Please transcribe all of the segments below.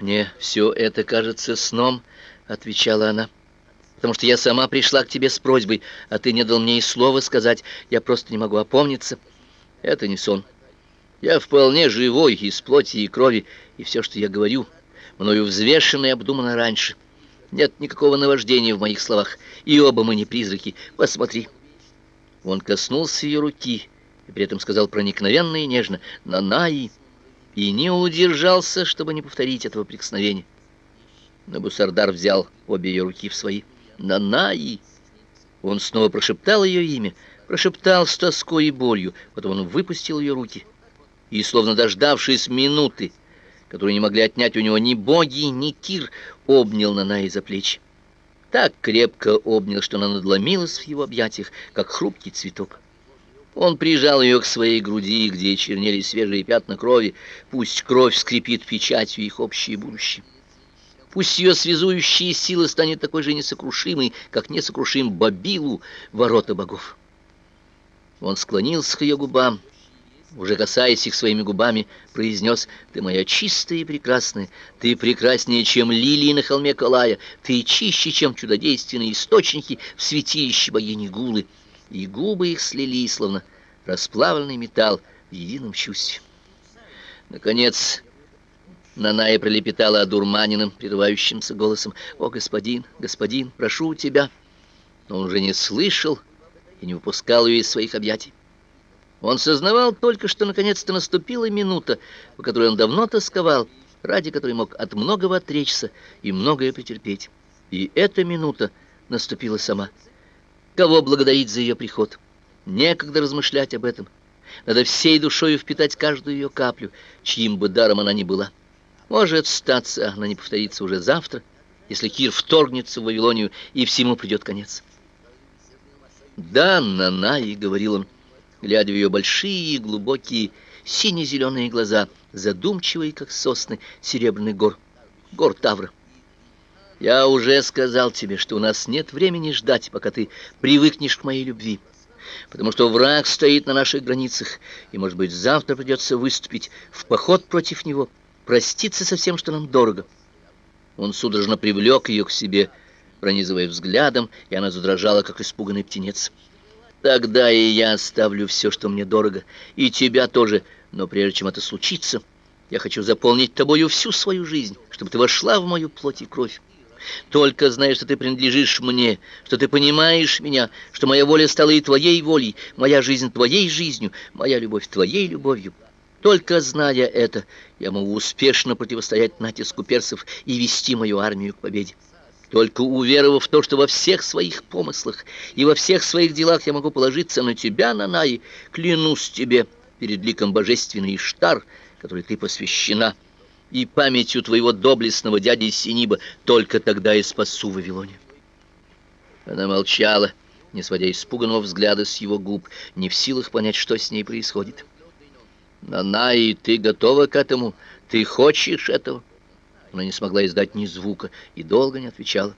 «Мне все это кажется сном», — отвечала она, «потому что я сама пришла к тебе с просьбой, а ты не дал мне и слова сказать, я просто не могу опомниться. Это не сон. Я вполне живой, из плоти и крови, и все, что я говорю, мною взвешено и обдумано раньше. Нет никакого наваждения в моих словах, и оба мы не призраки. Посмотри». Он коснулся ее руки и при этом сказал проникновенно и нежно «Нанаи» и не удержался, чтобы не повторить этого прикосновения. Набусардар взял обе ее руки в свои. «Нанаи!» Он снова прошептал ее имя, прошептал с тоской и болью, потом он выпустил ее руки. И, словно дождавшись минуты, которую не могли отнять у него ни боги, ни Кир, обнял Нанаи за плечи. Так крепко обнял, что она надломилась в его объятиях, как хрупкий цветок. Он прижал ее к своей груди, где чернели свежие пятна крови. Пусть кровь скрипит печатью их общее будущее. Пусть ее связующая сила станет такой же несокрушимой, как несокрушим Бабилу, ворота богов. Он склонился к ее губам, уже касаясь их своими губами, произнес «Ты моя чистая и прекрасная, ты прекраснее, чем лилии на холме Калая, ты чище, чем чудодейственные источники в святилище богини Гулы» и губы их слились, словно расплавленный металл в едином чувстве. Наконец, Наная пролепетала одурманенным, прерывающимся голосом, «О, господин, господин, прошу тебя!» Но он уже не слышал и не выпускал ее из своих объятий. Он сознавал только, что наконец-то наступила минута, по которой он давно тосковал, ради которой мог от многого отречься и многое претерпеть. И эта минута наступила сама. Кого благодарить за ее приход? Некогда размышлять об этом. Надо всей душою впитать каждую ее каплю, чьим бы даром она ни была. Может статься, она не повторится уже завтра, если Кир вторгнется в Вавилонию, и всему придет конец. «Да, Нанай», — говорил он, глядя в ее большие глубокие сине-зеленые глаза, задумчивые, как сосны серебряных гор, гор Тавра. Я уже сказал тебе, что у нас нет времени ждать, пока ты привыкнешь к моей любви, потому что враг стоит на наших границах, и, может быть, завтра придется выступить в поход против него, проститься со всем, что нам дорого. Он судорожно привлек ее к себе, пронизывая взглядом, и она задрожала, как испуганный птенец. Тогда и я оставлю все, что мне дорого, и тебя тоже, но прежде чем это случится, я хочу заполнить тобою всю свою жизнь, чтобы ты вошла в мою плоть и кровь. Только знай, что ты принадлежишь мне, что ты понимаешь меня, что моя воля стала и твоей волей, моя жизнь твоей жизнью, моя любовь твоей любовью. Только зная это, я могу успешно противостоять натиску персов и вести мою армию к победе. Только уверовав в то, что во всех своих помыслах и во всех своих делах я могу положиться на тебя, Нанаи, клянусь тебе перед ликом божественный Иштар, который ты посвящена, — и памятью твоего доблестного дяди Синиба только тогда и спасу Вавилоне. Она молчала, не сводя испуганного взгляда с его губ, не в силах понять, что с ней происходит. «Нанаи, ты готова к этому? Ты хочешь этого?» Она не смогла издать ни звука и долго не отвечала.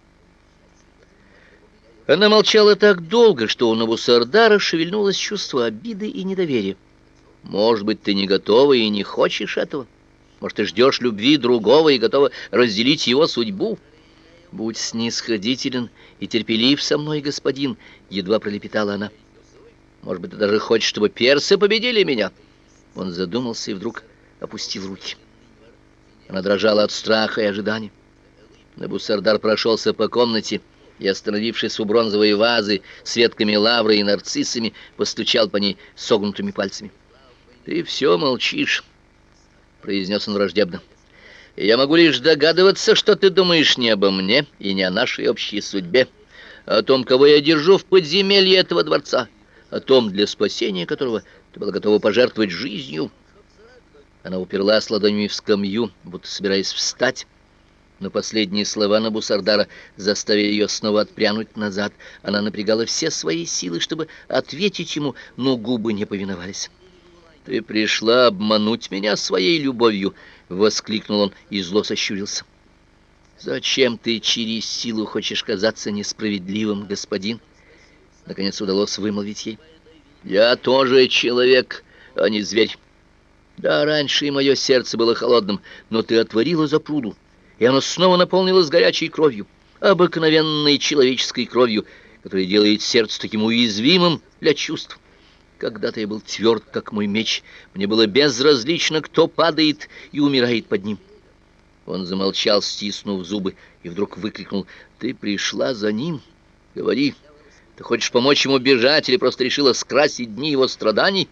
Она молчала так долго, что у Навусардара шевельнулось чувство обиды и недоверия. «Может быть, ты не готова и не хочешь этого?» Может, ты ждешь любви другого и готова разделить его судьбу? Будь снисходителен и терпелив со мной, господин, едва пролепетала она. Может быть, ты даже хочешь, чтобы персы победили меня? Он задумался и вдруг опустил руки. Она дрожала от страха и ожидания. Набусардар прошелся по комнате и, остановившись у бронзовой вазы с ветками лавры и нарциссами, постучал по ней согнутыми пальцами. «Ты все молчишь». — произнес он враждебно. «Я могу лишь догадываться, что ты думаешь не обо мне и не о нашей общей судьбе, а о том, кого я держу в подземелье этого дворца, о том, для спасения которого ты была готова пожертвовать жизнью». Она уперлась ладонями в скамью, будто собираясь встать, но последние слова Набусардара заставили ее снова отпрянуть назад. Она напрягала все свои силы, чтобы ответить ему, но губы не повиновались. «Ты пришла обмануть меня своей любовью!» — воскликнул он и зло сощурился. «Зачем ты через силу хочешь казаться несправедливым, господин?» Наконец удалось вымолвить ей. «Я тоже человек, а не зверь. Да, раньше и мое сердце было холодным, но ты отворила запруду, и оно снова наполнилось горячей кровью, обыкновенной человеческой кровью, которая делает сердце таким уязвимым для чувств. Когда-то я был тверд, как мой меч. Мне было безразлично, кто падает и умирает под ним. Он замолчал, стиснув зубы, и вдруг выкрикнул. «Ты пришла за ним? Говори, ты хочешь помочь ему бежать или просто решила скрасить дни его страданий?»